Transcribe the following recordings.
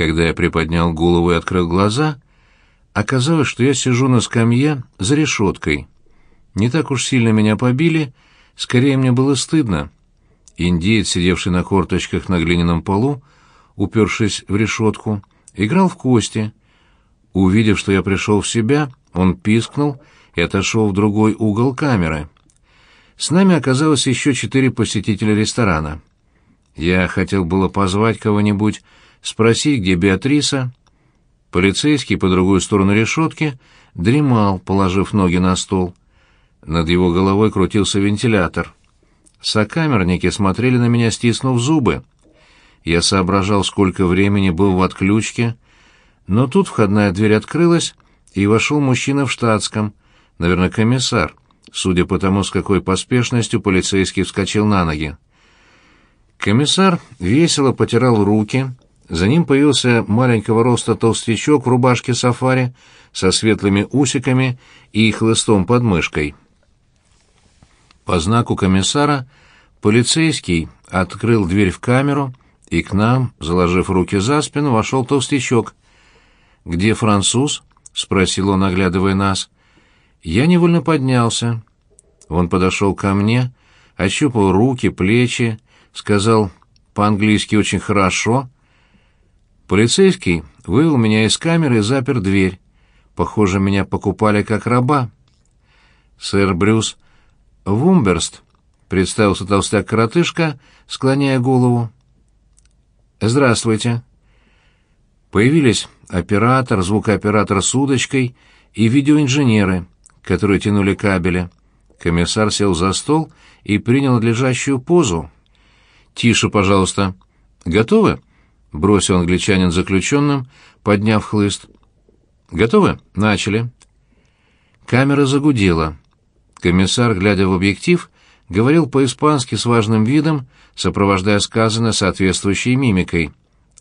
Когда я приподнял голову и открыл глаза, оказалось, что я сижу на скамье за решеткой. Не так уж сильно меня побили, скорее мне было стыдно. Индеец, сидевший на корточках на глиняном полу, упершись в решетку, играл в кости. Увидев, что я пришел в себя, он пискнул и отошел в другой угол камеры. С нами оказалось еще четыре посетителя ресторана. Я хотел было позвать кого-нибудь, спросить, где Беатриса. Полицейский по другую сторону решетки дремал, положив ноги на стол. Над его головой крутился вентилятор. Сокамерники смотрели на меня, стиснув зубы. Я соображал, сколько времени был в отключке, но тут входная дверь открылась, и вошел мужчина в штатском, наверное, комиссар, судя по тому, с какой поспешностью полицейский вскочил на ноги. Комиссар весело потирал руки, за ним появился маленького роста толстячок в рубашке сафари со светлыми усиками и хлыстом под мышкой. По знаку комиссара полицейский открыл дверь в камеру, и к нам, заложив руки за спину, вошел толстячок. «Где француз?» — спросил он, оглядывая нас. Я невольно поднялся. Он подошел ко мне, ощупал руки, плечи, сказал по-английски очень хорошо. Полицейский вывел меня из камеры и запер дверь. Похоже, меня покупали как раба. Сэр Брюс Вумберст, представился толстяк-коротышка, склоняя голову. «Здравствуйте». Появились оператор, звукооператор с удочкой и видеоинженеры, которые тянули кабели. Комиссар сел за стол и принял надлежащую позу. «Тише, пожалуйста. Готовы?» — бросил англичанин заключенным, подняв хлыст. «Готовы? Начали». Камера загудела. Комиссар, глядя в объектив, говорил по-испански с важным видом, сопровождая сказанное соответствующей мимикой.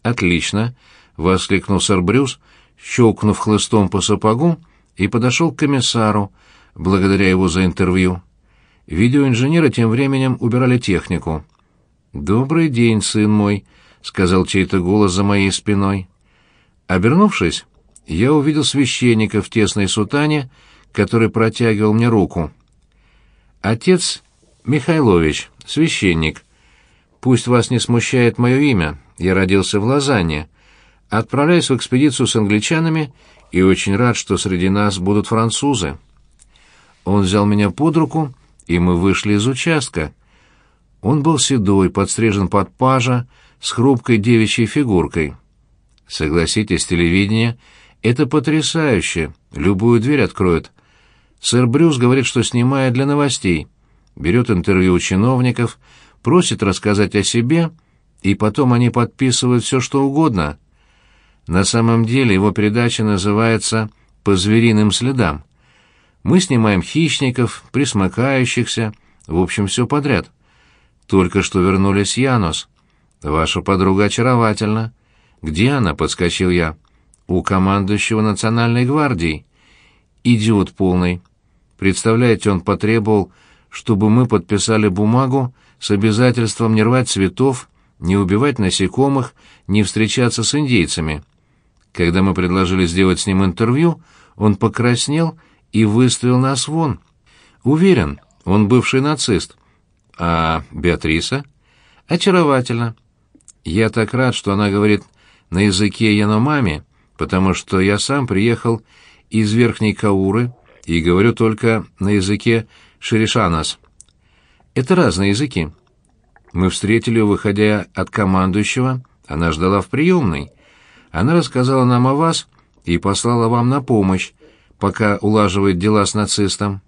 «Отлично!» — воскликнул сэр Брюс, щелкнув хлыстом по сапогу, и подошел к комиссару, благодаря его за интервью. Видеоинженеры тем временем убирали технику. «Добрый день, сын мой», — сказал чей-то голос за моей спиной. Обернувшись, я увидел священника в тесной сутане, который протягивал мне руку. Отец Михайлович, священник. Пусть вас не смущает мое имя, я родился в Лозанне. Отправляюсь в экспедицию с англичанами и очень рад, что среди нас будут французы. Он взял меня под руку, и мы вышли из участка. Он был седой, подстрижен под пажа, с хрупкой девичьей фигуркой. Согласитесь, телевидение — это потрясающе, любую дверь откроет. Сэр Брюс говорит, что снимает для новостей, берет интервью у чиновников, просит рассказать о себе, и потом они подписывают все, что угодно. На самом деле его передача называется «По звериным следам». Мы снимаем хищников, присмыкающихся, в общем, все подряд. Только что вернулись Янос. Ваша подруга очаровательна. Где она? — подскочил я. У командующего национальной гвардии. Идиот полный. Представляете, он потребовал, чтобы мы подписали бумагу с обязательством не рвать цветов, не убивать насекомых, не встречаться с индейцами. Когда мы предложили сделать с ним интервью, он покраснел и выставил нас вон. Уверен, он бывший нацист. А Беатриса? Очаровательно. Я так рад, что она говорит на языке Яномами, потому что я сам приехал из Верхней Кауры, и говорю только на языке шеришанас. Это разные языки. Мы встретили ее, выходя от командующего, она ждала в приемной. Она рассказала нам о вас и послала вам на помощь, пока улаживает дела с нацистом.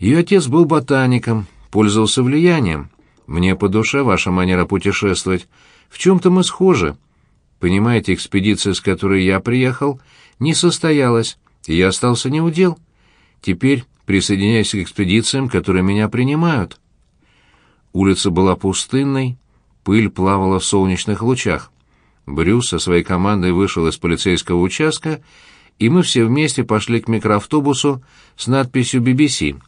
Ее отец был ботаником, пользовался влиянием. Мне по душе ваша манера путешествовать. В чем-то мы схожи. Понимаете, экспедиция, с которой я приехал, не состоялась, и я остался неудел. Теперь присоединяюсь к экспедициям, которые меня принимают. Улица была пустынной, пыль плавала в солнечных лучах. Брюс со своей командой вышел из полицейского участка, и мы все вместе пошли к микроавтобусу с надписью BBC.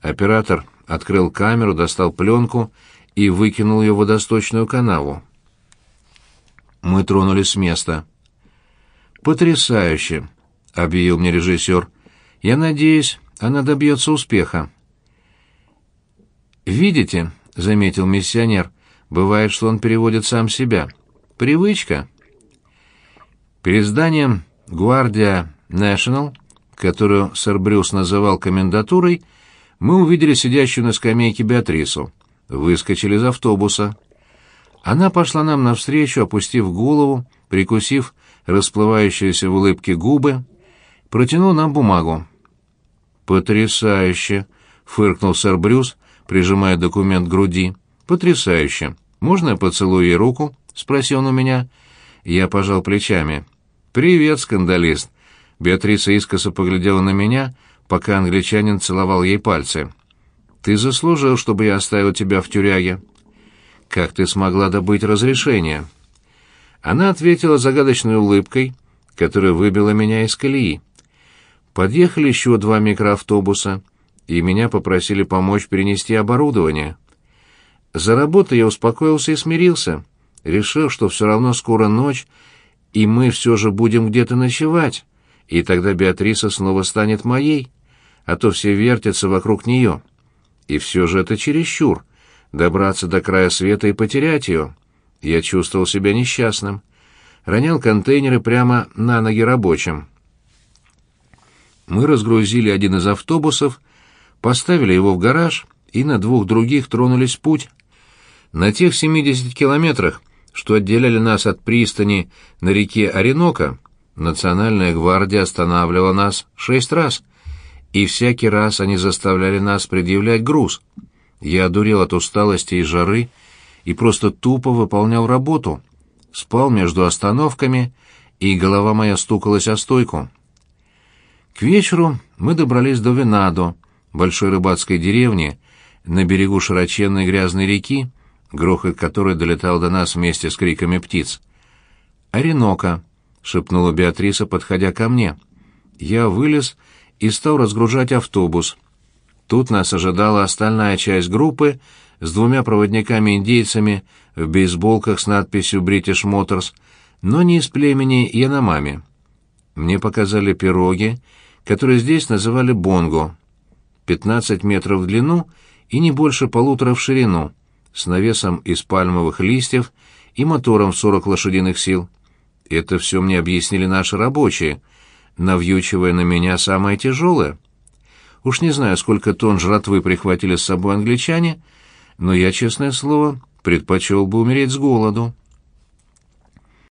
Оператор открыл камеру, достал пленку и выкинул ее в водосточную канаву. Мы тронулись с места. «Потрясающе!» — объявил мне режиссер. «Я надеюсь, она добьется успеха». «Видите?» — заметил миссионер. «Бывает, что он переводит сам себя. Привычка». Перед зданием «Гвардия National, которую сэр Брюс называл комендатурой, мы увидели сидящую на скамейке Беатрису. Выскочили из автобуса. Она пошла нам навстречу, опустив голову, прикусив расплывающиеся в улыбке губы, протянул нам бумагу. «Потрясающе!» — фыркнул сэр Брюс, прижимая документ к груди. «Потрясающе! Можно я поцелую ей руку?» — спросил он у меня. Я пожал плечами. «Привет, скандалист!» Беатриса искоса поглядела на меня, пока англичанин целовал ей пальцы. «Ты заслужил, чтобы я оставил тебя в тюряге». «Как ты смогла добыть разрешение?» Она ответила загадочной улыбкой, которая выбила меня из колеи. Подъехали еще два микроавтобуса, и меня попросили помочь перенести оборудование. За работой я успокоился и смирился, решил, что все равно скоро ночь, и мы все же будем где-то ночевать, и тогда Беатриса снова станет моей, а то все вертятся вокруг нее. И все же это чересчур — добраться до края света и потерять ее. Я чувствовал себя несчастным. Ронял контейнеры прямо на ноги рабочим. Мы разгрузили один из автобусов, поставили его в гараж и на двух других тронулись в путь. На тех 70 километрах, что отделяли нас от пристани на реке Оренока, Национальная гвардия останавливала нас шесть раз, и всякий раз они заставляли нас предъявлять груз. Я одурел от усталости и жары и просто тупо выполнял работу. Спал между остановками, и голова моя стукалась о стойку. К вечеру мы добрались до Венадо, большой рыбацкой деревни, на берегу широченной грязной реки, грохот которой долетал до нас вместе с криками птиц. «Оренока», — шепнула Беатриса, подходя ко мне. Я вылез и стал разгружать автобус. Тут нас ожидала остальная часть группы с двумя проводниками-индейцами в бейсболках с надписью «British Motors», но не из племени Яномами. Мне показали пироги, которые здесь называли бонго. 15 метров в длину и не больше полутора в ширину, с навесом из пальмовых листьев и мотором в 40 лошадиных сил. Это все мне объяснили наши рабочие, навьючивая на меня самое тяжелое. Уж не знаю, сколько тонн жратвы прихватили с собой англичане, но я, честное слово, предпочел бы умереть с голоду.